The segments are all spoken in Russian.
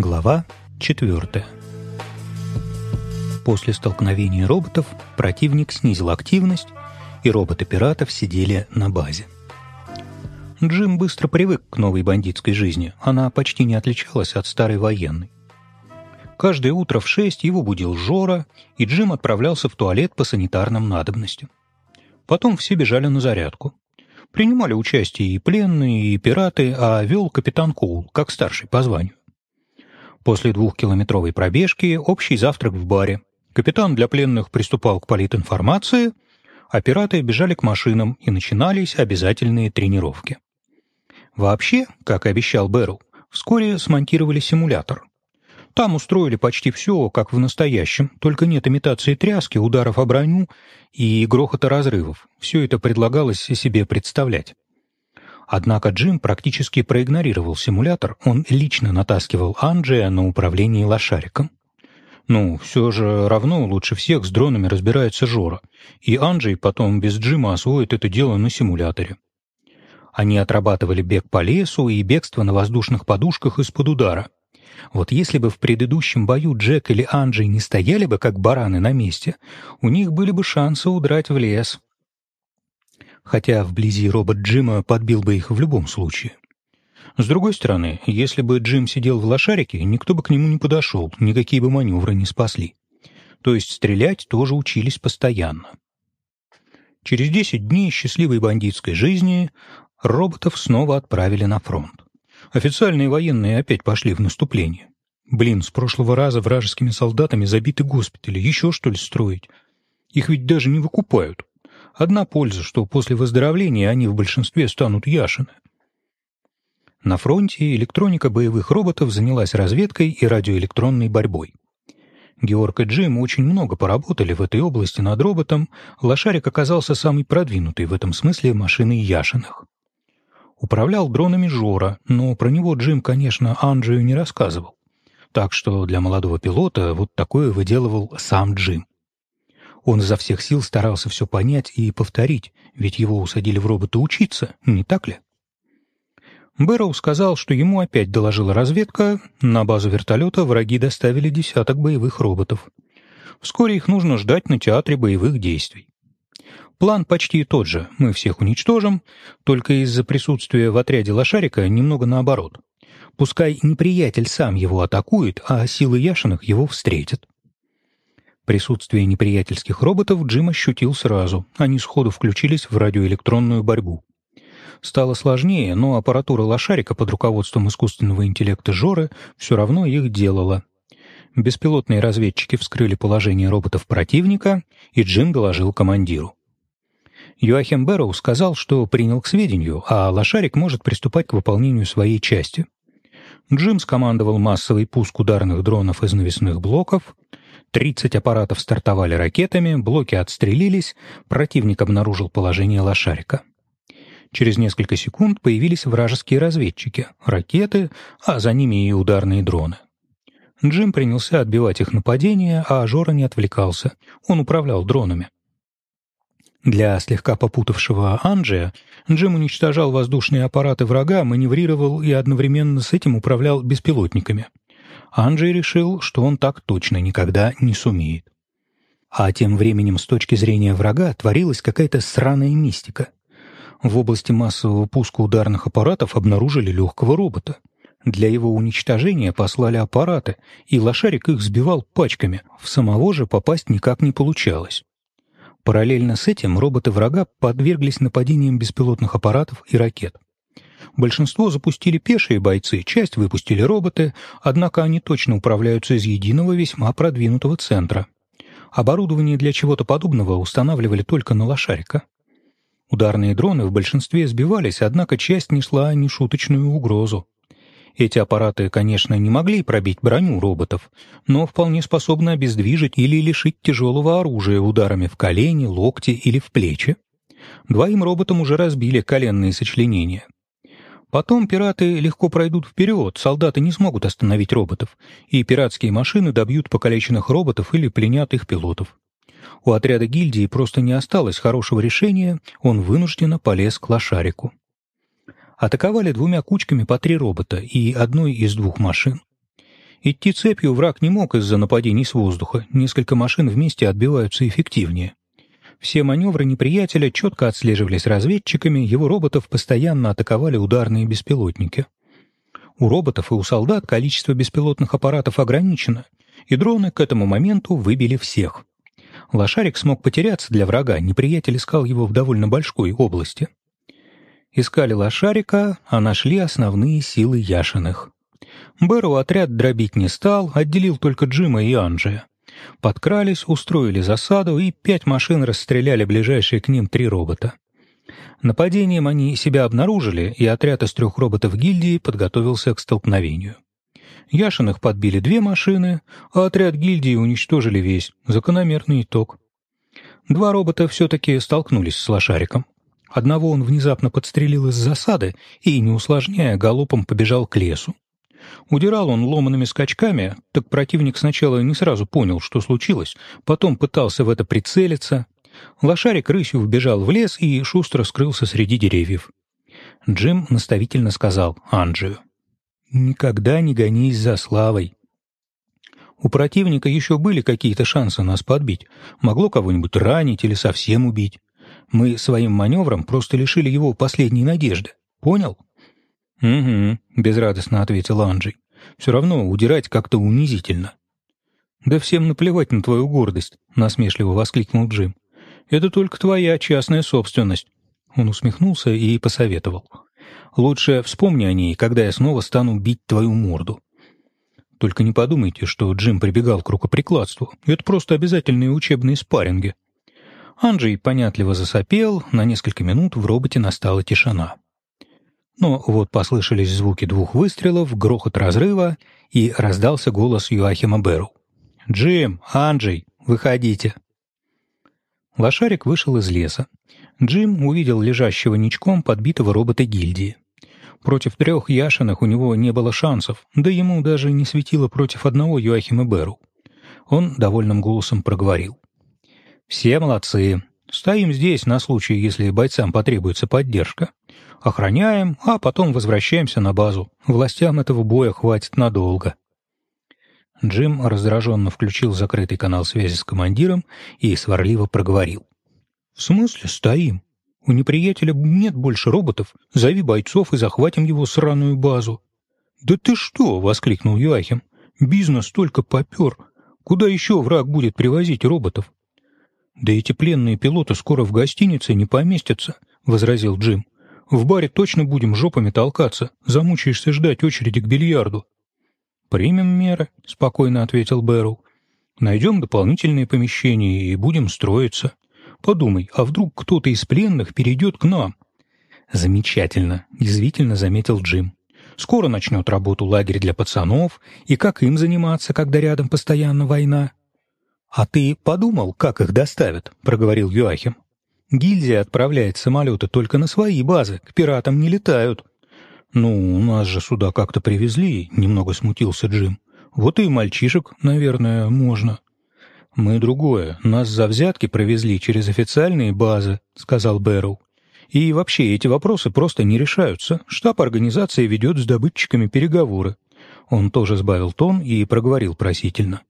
Глава 4. После столкновения роботов противник снизил активность, и роботы пиратов сидели на базе. Джим быстро привык к новой бандитской жизни, она почти не отличалась от старой военной. Каждое утро в шесть его будил Жора, и Джим отправлялся в туалет по санитарным надобностям. Потом все бежали на зарядку. Принимали участие и пленные, и пираты, а вел капитан Коул, как старший по званию. После двухкилометровой пробежки общий завтрак в баре. Капитан для пленных приступал к политинформации, а пираты бежали к машинам, и начинались обязательные тренировки. Вообще, как и обещал Бэрроу, вскоре смонтировали симулятор, там устроили почти все, как в настоящем, только нет имитации тряски, ударов о броню и грохота разрывов. Все это предлагалось себе представлять. Однако Джим практически проигнорировал симулятор, он лично натаскивал Анджия на управление лошариком. Ну, все же равно лучше всех с дронами разбирается Жора, и Анджей потом без Джима освоит это дело на симуляторе. Они отрабатывали бег по лесу и бегство на воздушных подушках из-под удара — вот если бы в предыдущем бою Джек или Анджей не стояли бы как бараны на месте, у них были бы шансы удрать в лес. Хотя вблизи робот Джима подбил бы их в любом случае. С другой стороны, если бы Джим сидел в лошарике, никто бы к нему не подошел, никакие бы маневры не спасли. То есть стрелять тоже учились постоянно. Через 10 дней счастливой бандитской жизни роботов снова отправили на фронт. Официальные военные опять пошли в наступление. Блин, с прошлого раза вражескими солдатами забиты госпитали. Еще что ли строить? Их ведь даже не выкупают. Одна польза, что после выздоровления они в большинстве станут яшины. На фронте электроника боевых роботов занялась разведкой и радиоэлектронной борьбой. Георг и Джим очень много поработали в этой области над роботом, лошарик оказался самый продвинутый в этом смысле машиной Яшиных. Управлял дронами Жора, но про него Джим, конечно, Анджию не рассказывал. Так что для молодого пилота вот такое выделывал сам Джим. Он изо всех сил старался все понять и повторить, ведь его усадили в робота учиться, не так ли? Бэрроу сказал, что ему опять доложила разведка, на базу вертолета враги доставили десяток боевых роботов. Вскоре их нужно ждать на театре боевых действий. План почти тот же, мы всех уничтожим, только из-за присутствия в отряде лошарика немного наоборот. Пускай неприятель сам его атакует, а силы Яшиных его встретят. Присутствие неприятельских роботов Джим ощутил сразу, они сходу включились в радиоэлектронную борьбу. Стало сложнее, но аппаратура лошарика под руководством искусственного интеллекта Жоры все равно их делала. Беспилотные разведчики вскрыли положение роботов противника, и Джим доложил командиру. Йоахим Бэрроу сказал, что принял к сведению, а лошарик может приступать к выполнению своей части. Джим скомандовал массовый пуск ударных дронов из навесных блоков, 30 аппаратов стартовали ракетами, блоки отстрелились, противник обнаружил положение лошарика. Через несколько секунд появились вражеские разведчики, ракеты, а за ними и ударные дроны. Джим принялся отбивать их нападение, а Жора не отвлекался. Он управлял дронами. Для слегка попутавшего Анджия Джим уничтожал воздушные аппараты врага, маневрировал и одновременно с этим управлял беспилотниками. Анджей решил, что он так точно никогда не сумеет. А тем временем с точки зрения врага творилась какая-то сраная мистика. В области массового пуска ударных аппаратов обнаружили легкого робота. Для его уничтожения послали аппараты, и лошарик их сбивал пачками, в самого же попасть никак не получалось. Параллельно с этим роботы врага подверглись нападениям беспилотных аппаратов и ракет. Большинство запустили пешие бойцы, часть выпустили роботы, однако они точно управляются из единого весьма продвинутого центра. Оборудование для чего-то подобного устанавливали только на лошарика. Ударные дроны в большинстве сбивались, однако часть несла нешуточную угрозу. Эти аппараты, конечно, не могли пробить броню роботов, но вполне способны обездвижить или лишить тяжелого оружия ударами в колени, локти или в плечи. Двоим роботам уже разбили коленные сочленения. Потом пираты легко пройдут вперед, солдаты не смогут остановить роботов, и пиратские машины добьют покалеченных роботов или пленят их пилотов. У отряда гильдии просто не осталось хорошего решения, он вынужденно полез к лошарику атаковали двумя кучками по три робота и одной из двух машин. Идти цепью враг не мог из-за нападений с воздуха, несколько машин вместе отбиваются эффективнее. Все маневры неприятеля четко отслеживались разведчиками, его роботов постоянно атаковали ударные беспилотники. У роботов и у солдат количество беспилотных аппаратов ограничено, и дроны к этому моменту выбили всех. Лошарик смог потеряться для врага, неприятель искал его в довольно большой области. Искали лошарика, а нашли основные силы Яшиных. Бэру отряд дробить не стал, отделил только Джима и Анджия. Подкрались, устроили засаду, и пять машин расстреляли ближайшие к ним три робота. Нападением они себя обнаружили, и отряд из трех роботов гильдии подготовился к столкновению. Яшиных подбили две машины, а отряд гильдии уничтожили весь. Закономерный итог. Два робота все-таки столкнулись с лошариком. Одного он внезапно подстрелил из засады и, не усложняя, галопом побежал к лесу. Удирал он ломанными скачками, так противник сначала не сразу понял, что случилось, потом пытался в это прицелиться. Лошарик рысью вбежал в лес и шустро скрылся среди деревьев. Джим наставительно сказал Анджию. «Никогда не гонись за славой. У противника еще были какие-то шансы нас подбить. Могло кого-нибудь ранить или совсем убить. Мы своим маневром просто лишили его последней надежды. Понял?» «Угу», — безрадостно ответил Анджей. «Все равно удирать как-то унизительно». «Да всем наплевать на твою гордость», — насмешливо воскликнул Джим. «Это только твоя частная собственность». Он усмехнулся и посоветовал. «Лучше вспомни о ней, когда я снова стану бить твою морду». Только не подумайте, что Джим прибегал к рукоприкладству. Это просто обязательные учебные спарринги. Анджей понятливо засопел, на несколько минут в роботе настала тишина. Но вот послышались звуки двух выстрелов, грохот разрыва, и раздался голос Юахима Беру. «Джим, Анджей, выходите!» Лошарик вышел из леса. Джим увидел лежащего ничком подбитого робота гильдии. Против трех Яшиных у него не было шансов, да ему даже не светило против одного Юахима Беру. Он довольным голосом проговорил. «Все молодцы. Стоим здесь на случай, если бойцам потребуется поддержка охраняем, а потом возвращаемся на базу. Властям этого боя хватит надолго. Джим раздраженно включил закрытый канал связи с командиром и сварливо проговорил. «В смысле стоим? У неприятеля нет больше роботов. Зови бойцов и захватим его сраную базу». «Да ты что?» — воскликнул Юахим. «Бизнес только попер. Куда еще враг будет привозить роботов?» «Да эти пленные пилоты скоро в гостинице не поместятся», — возразил Джим. В баре точно будем жопами толкаться, замучаешься ждать очереди к бильярду». «Примем меры», — спокойно ответил Бэрроу. «Найдем дополнительные помещения и будем строиться. Подумай, а вдруг кто-то из пленных перейдет к нам?» «Замечательно», — действительно заметил Джим. «Скоро начнет работу лагерь для пацанов, и как им заниматься, когда рядом постоянно война?» «А ты подумал, как их доставят?» — проговорил Юахим. Гильдия отправляет самолеты только на свои базы, к пиратам не летают. Ну, нас же сюда как-то привезли, немного смутился Джим. Вот и мальчишек, наверное, можно. Мы другое, нас за взятки провезли через официальные базы, сказал Бэрроу. И вообще эти вопросы просто не решаются. Штаб организации ведет с добытчиками переговоры. Он тоже сбавил тон и проговорил просительно.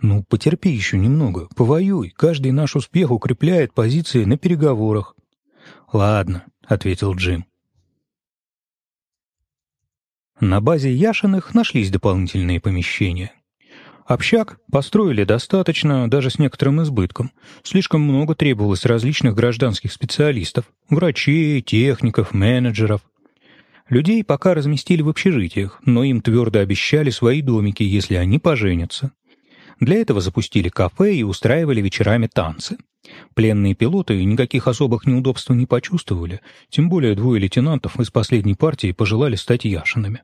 «Ну, потерпи еще немного, повоюй. Каждый наш успех укрепляет позиции на переговорах». «Ладно», — ответил Джим. На базе Яшиных нашлись дополнительные помещения. Общак построили достаточно, даже с некоторым избытком. Слишком много требовалось различных гражданских специалистов, врачей, техников, менеджеров. Людей пока разместили в общежитиях, но им твердо обещали свои домики, если они поженятся. Для этого запустили кафе и устраивали вечерами танцы. Пленные пилоты никаких особых неудобств не почувствовали, тем более двое лейтенантов из последней партии пожелали стать Яшинами.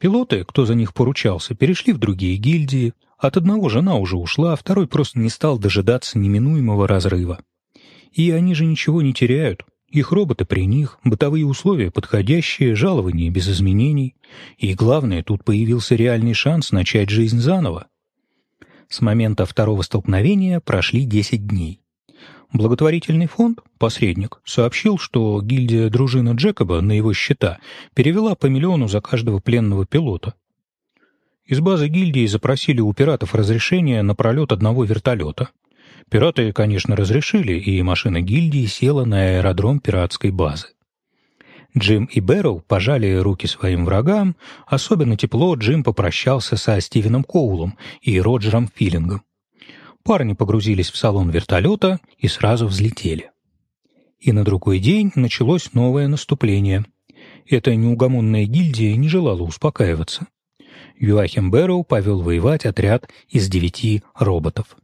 Пилоты, кто за них поручался, перешли в другие гильдии. От одного жена уже ушла, а второй просто не стал дожидаться неминуемого разрыва. И они же ничего не теряют. Их роботы при них, бытовые условия подходящие, жалования без изменений. И главное, тут появился реальный шанс начать жизнь заново. С момента второго столкновения прошли 10 дней. Благотворительный фонд, посредник, сообщил, что гильдия дружина Джекоба на его счета перевела по миллиону за каждого пленного пилота. Из базы гильдии запросили у пиратов разрешение на пролет одного вертолета. Пираты, конечно, разрешили, и машина гильдии села на аэродром пиратской базы. Джим и Бэрроу пожали руки своим врагам, особенно тепло Джим попрощался со Стивеном Коулом и Роджером Филлингом. Парни погрузились в салон вертолета и сразу взлетели. И на другой день началось новое наступление. Эта неугомонная гильдия не желала успокаиваться. Юахим Бэрроу повел воевать отряд из девяти роботов.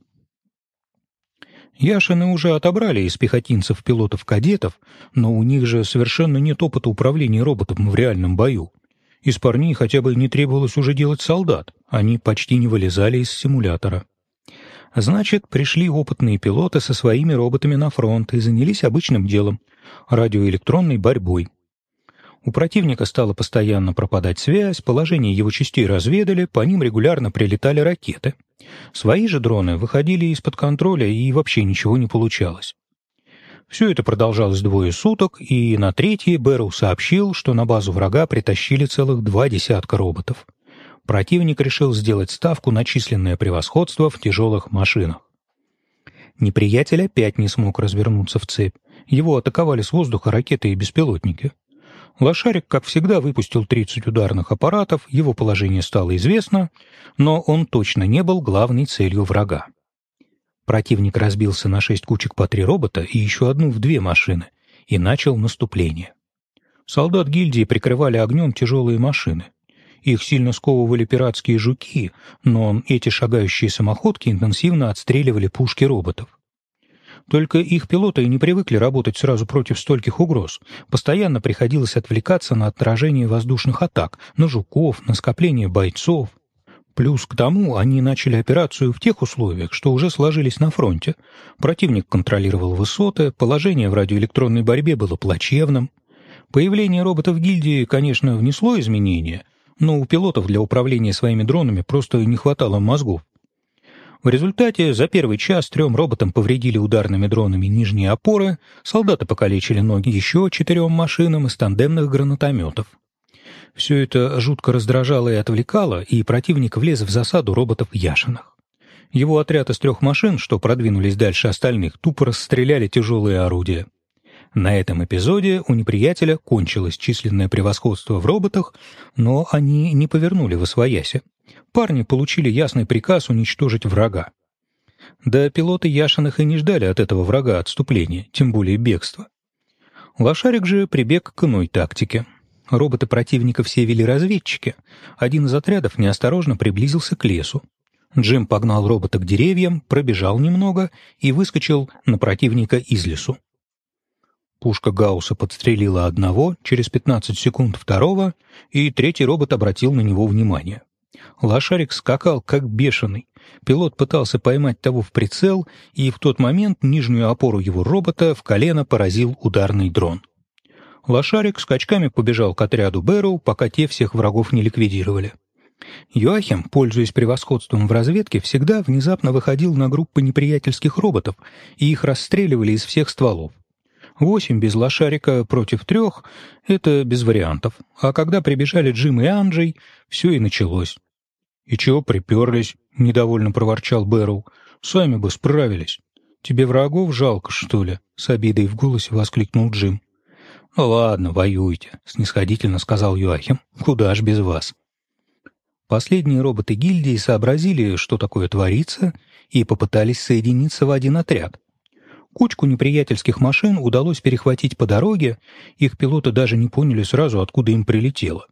Яшины уже отобрали из пехотинцев пилотов-кадетов, но у них же совершенно нет опыта управления роботом в реальном бою. Из парней хотя бы не требовалось уже делать солдат, они почти не вылезали из симулятора. Значит, пришли опытные пилоты со своими роботами на фронт и занялись обычным делом — радиоэлектронной борьбой. У противника стала постоянно пропадать связь, положение его частей разведали, по ним регулярно прилетали ракеты. Свои же дроны выходили из-под контроля, и вообще ничего не получалось. Все это продолжалось двое суток, и на третье Бэрроу сообщил, что на базу врага притащили целых два десятка роботов. Противник решил сделать ставку на численное превосходство в тяжелых машинах. Неприятель опять не смог развернуться в цепь. Его атаковали с воздуха ракеты и беспилотники. Лошарик, как всегда, выпустил 30 ударных аппаратов, его положение стало известно, но он точно не был главной целью врага. Противник разбился на шесть кучек по три робота и еще одну в две машины и начал наступление. Солдат гильдии прикрывали огнем тяжелые машины. Их сильно сковывали пиратские жуки, но эти шагающие самоходки интенсивно отстреливали пушки роботов. Только их пилоты не привыкли работать сразу против стольких угроз. Постоянно приходилось отвлекаться на отражение воздушных атак, на жуков, на скопление бойцов. Плюс к тому они начали операцию в тех условиях, что уже сложились на фронте. Противник контролировал высоты, положение в радиоэлектронной борьбе было плачевным. Появление роботов гильдии, конечно, внесло изменения, но у пилотов для управления своими дронами просто не хватало мозгов. В результате за первый час трем роботам повредили ударными дронами нижние опоры, солдаты покалечили ноги еще четырем машинам из тандемных гранатометов. Все это жутко раздражало и отвлекало, и противник влез в засаду роботов Яшинах. Его отряд из трех машин, что продвинулись дальше остальных, тупо расстреляли тяжелые орудия. На этом эпизоде у неприятеля кончилось численное превосходство в роботах, но они не повернули в освояси парни получили ясный приказ уничтожить врага. Да пилоты Яшиных и не ждали от этого врага отступления, тем более бегства. Лошарик же прибег к иной тактике. Роботы противника все вели разведчики. Один из отрядов неосторожно приблизился к лесу. Джим погнал робота к деревьям, пробежал немного и выскочил на противника из лесу. Пушка Гаусса подстрелила одного, через 15 секунд второго, и третий робот обратил на него внимание. Лошарик скакал, как бешеный. Пилот пытался поймать того в прицел, и в тот момент нижнюю опору его робота в колено поразил ударный дрон. Лошарик скачками побежал к отряду Бэрроу, пока те всех врагов не ликвидировали. Йоахим, пользуясь превосходством в разведке, всегда внезапно выходил на группы неприятельских роботов, и их расстреливали из всех стволов. Восемь без лошарика против трех — это без вариантов. А когда прибежали Джим и Анджей, все и началось. «И чего приперлись?» — недовольно проворчал Бэрроу. «Сами бы справились. Тебе врагов жалко, что ли?» — с обидой в голосе воскликнул Джим. «Ну ладно, воюйте», — снисходительно сказал Юахим. «Куда ж без вас?» Последние роботы гильдии сообразили, что такое творится, и попытались соединиться в один отряд. Кучку неприятельских машин удалось перехватить по дороге, их пилоты даже не поняли сразу, откуда им прилетело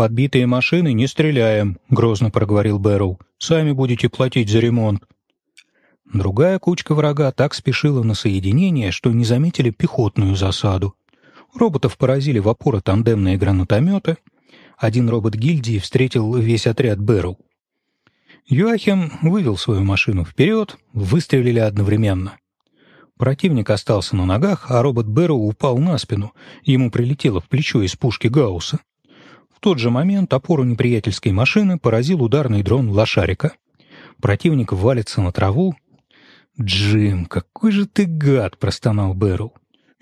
подбитые машины не стреляем», — грозно проговорил Бэрроу. «Сами будете платить за ремонт». Другая кучка врага так спешила на соединение, что не заметили пехотную засаду. Роботов поразили в опоры тандемные гранатометы. Один робот гильдии встретил весь отряд Бэрроу. Юахим вывел свою машину вперед, выстрелили одновременно. Противник остался на ногах, а робот Бэрроу упал на спину. Ему прилетело в плечо из пушки Гаусса. В тот же момент опору неприятельской машины поразил ударный дрон лошарика. Противник валится на траву. «Джим, какой же ты гад!» — простонал Бэрроу.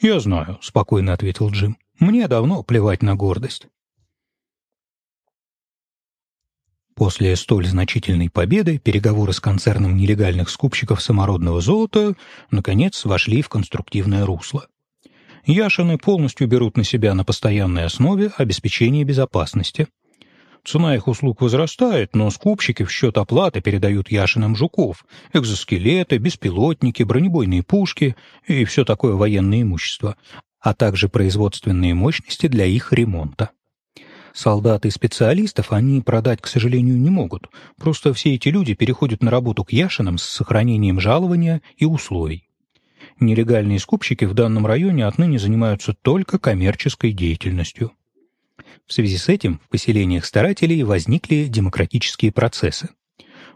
«Я знаю», — спокойно ответил Джим. «Мне давно плевать на гордость». После столь значительной победы переговоры с концерном нелегальных скупщиков самородного золота наконец вошли в конструктивное русло. Яшины полностью берут на себя на постоянной основе обеспечение безопасности. Цена их услуг возрастает, но скупщики в счет оплаты передают Яшинам жуков, экзоскелеты, беспилотники, бронебойные пушки и все такое военное имущество, а также производственные мощности для их ремонта. Солдат и специалистов они продать, к сожалению, не могут. Просто все эти люди переходят на работу к Яшинам с сохранением жалования и условий. Нелегальные скупщики в данном районе отныне занимаются только коммерческой деятельностью. В связи с этим в поселениях старателей возникли демократические процессы.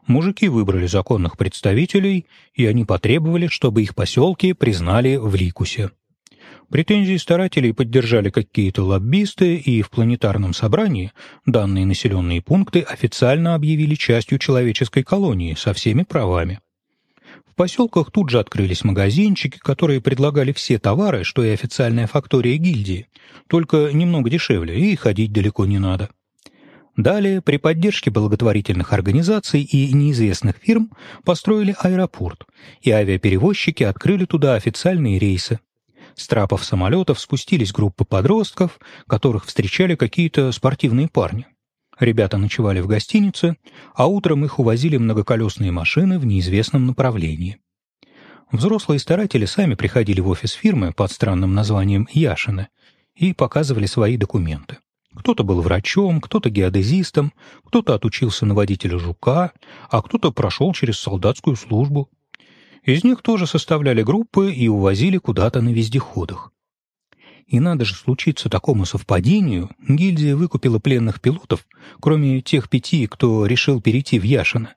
Мужики выбрали законных представителей, и они потребовали, чтобы их поселки признали в Ликусе. Претензии старателей поддержали какие-то лоббисты, и в планетарном собрании данные населенные пункты официально объявили частью человеческой колонии со всеми правами. В поселках тут же открылись магазинчики, которые предлагали все товары, что и официальная фактория гильдии, только немного дешевле, и ходить далеко не надо. Далее, при поддержке благотворительных организаций и неизвестных фирм, построили аэропорт, и авиаперевозчики открыли туда официальные рейсы. С трапов самолетов спустились группы подростков, которых встречали какие-то спортивные парни. Ребята ночевали в гостинице, а утром их увозили многоколесные машины в неизвестном направлении. Взрослые старатели сами приходили в офис фирмы под странным названием «Яшины» и показывали свои документы. Кто-то был врачом, кто-то геодезистом, кто-то отучился на водителя «Жука», а кто-то прошел через солдатскую службу – из них тоже составляли группы и увозили куда-то на вездеходах. И надо же случиться такому совпадению, гильдия выкупила пленных пилотов, кроме тех пяти, кто решил перейти в Яшино.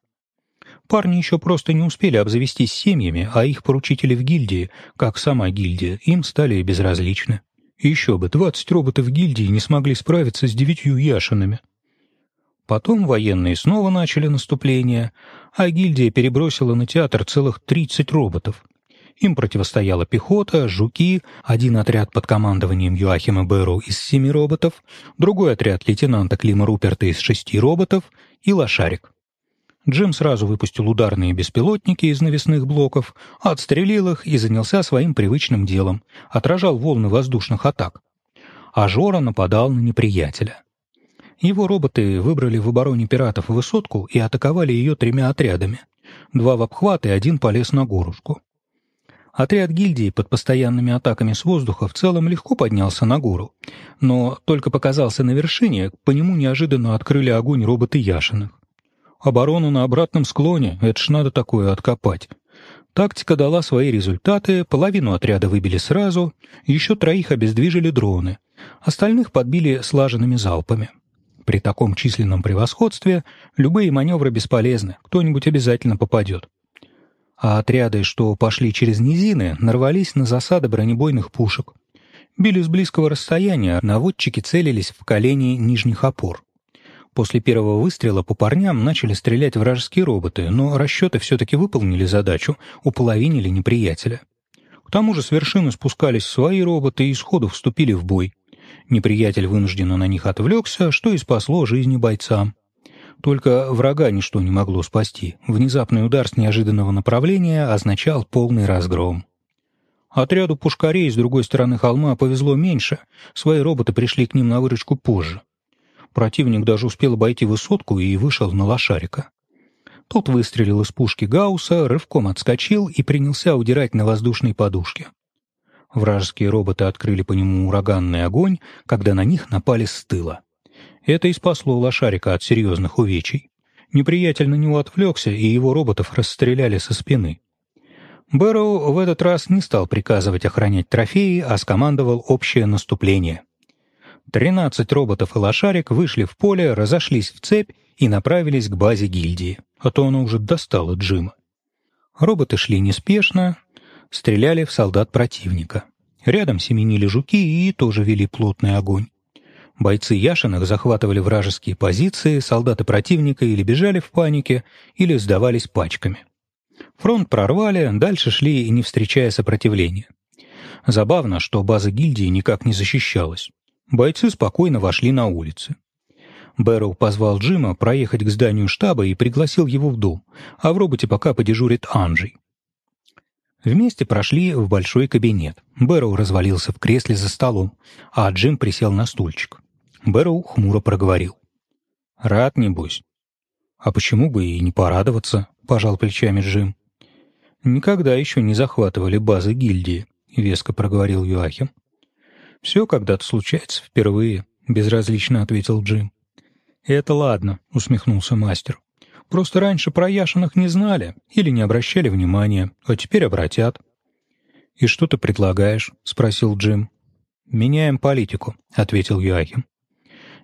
Парни еще просто не успели обзавестись семьями, а их поручители в гильдии, как сама гильдия, им стали безразличны. Еще бы, двадцать роботов гильдии не смогли справиться с девятью Яшинами. Потом военные снова начали наступление, а гильдия перебросила на театр целых 30 роботов. Им противостояла пехота, жуки, один отряд под командованием Юахима Беру из семи роботов, другой отряд лейтенанта Клима Руперта из шести роботов и лошарик. Джим сразу выпустил ударные беспилотники из навесных блоков, отстрелил их и занялся своим привычным делом, отражал волны воздушных атак. А Жора нападал на неприятеля. Его роботы выбрали в обороне пиратов высотку и атаковали ее тремя отрядами. Два в обхват и один полез на горушку. Отряд гильдии под постоянными атаками с воздуха в целом легко поднялся на гору, но только показался на вершине, по нему неожиданно открыли огонь роботы Яшиных. Оборону на обратном склоне — это ж надо такое откопать. Тактика дала свои результаты, половину отряда выбили сразу, еще троих обездвижили дроны, остальных подбили слаженными залпами. При таком численном превосходстве любые маневры бесполезны, кто-нибудь обязательно попадет. А отряды, что пошли через низины, нарвались на засады бронебойных пушек. Били с близкого расстояния, наводчики целились в колени нижних опор. После первого выстрела по парням начали стрелять вражеские роботы, но расчеты все-таки выполнили задачу, уполовинили неприятеля. К тому же с вершины спускались свои роботы и сходу вступили в бой. Неприятель вынужденно на них отвлекся, что и спасло жизни бойцам. Только врага ничто не могло спасти. Внезапный удар с неожиданного направления означал полный разгром. Отряду пушкарей с другой стороны холма повезло меньше, свои роботы пришли к ним на выручку позже. Противник даже успел обойти высотку и вышел на лошарика. Тот выстрелил из пушки Гаусса, рывком отскочил и принялся удирать на воздушной подушке. Вражеские роботы открыли по нему ураганный огонь, когда на них напали с тыла. Это и спасло лошарика от серьезных увечий. Неприятель на него отвлекся, и его роботов расстреляли со спины. Бэрроу в этот раз не стал приказывать охранять трофеи, а скомандовал общее наступление. Тринадцать роботов и лошарик вышли в поле, разошлись в цепь и направились к базе гильдии, а то она уже достала Джима. Роботы шли неспешно, стреляли в солдат противника. Рядом семенили жуки и тоже вели плотный огонь. Бойцы Яшиных захватывали вражеские позиции, солдаты противника или бежали в панике, или сдавались пачками. Фронт прорвали, дальше шли, не встречая сопротивления. Забавно, что база гильдии никак не защищалась. Бойцы спокойно вошли на улицы. Бэрроу позвал Джима проехать к зданию штаба и пригласил его в дом, а в роботе пока подежурит Анджей. Вместе прошли в большой кабинет. Бэрроу развалился в кресле за столом, а Джим присел на стульчик. Бэрроу хмуро проговорил. «Рад, небось?» «А почему бы и не порадоваться?» — пожал плечами Джим. «Никогда еще не захватывали базы гильдии», — веско проговорил Юахим. «Все когда-то случается впервые», — безразлично ответил Джим. «Это ладно», — усмехнулся мастер. «Просто раньше про Яшиных не знали или не обращали внимания, а теперь обратят». «И что ты предлагаешь?» — спросил Джим. «Меняем политику», — ответил Юахим.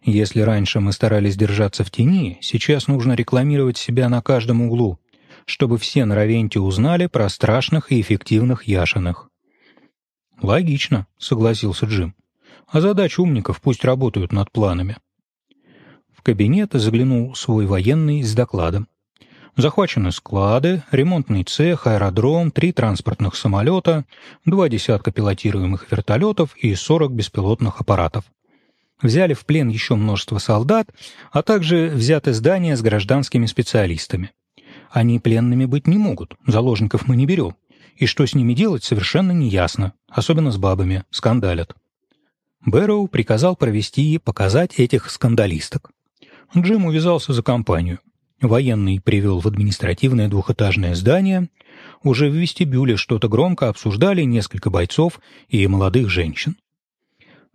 «Если раньше мы старались держаться в тени, сейчас нужно рекламировать себя на каждом углу, чтобы все на Равенте узнали про страшных и эффективных Яшиных». «Логично», — согласился Джим. «А задач умников пусть работают над планами». В кабинет заглянул свой военный с докладом. Захвачены склады, ремонтный цех, аэродром, три транспортных самолета, два десятка пилотируемых вертолетов и сорок беспилотных аппаратов. Взяли в плен еще множество солдат, а также взяты здания с гражданскими специалистами. Они пленными быть не могут, заложников мы не берем. И что с ними делать, совершенно неясно, особенно с бабами, скандалят. Бэрроу приказал провести и показать этих скандалисток. Джим увязался за компанию. Военный привел в административное двухэтажное здание. Уже в вестибюле что-то громко обсуждали несколько бойцов и молодых женщин.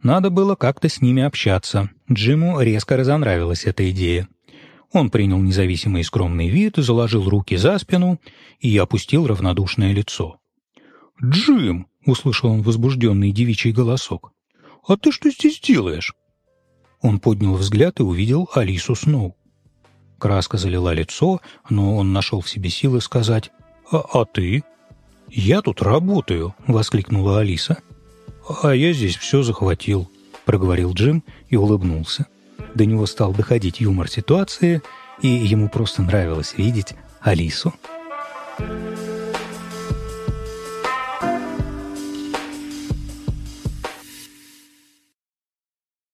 Надо было как-то с ними общаться. Джиму резко разонравилась эта идея. Он принял независимый и скромный вид, заложил руки за спину и опустил равнодушное лицо. «Джим!» — услышал он возбужденный девичий голосок. «А ты что здесь делаешь?» Он поднял взгляд и увидел Алису Сноу. Краска залила лицо, но он нашел в себе силы сказать «А, а ты?» «Я тут работаю», — воскликнула Алиса. «А я здесь все захватил», — проговорил Джим и улыбнулся. До него стал доходить юмор ситуации, и ему просто нравилось видеть Алису. Thank you.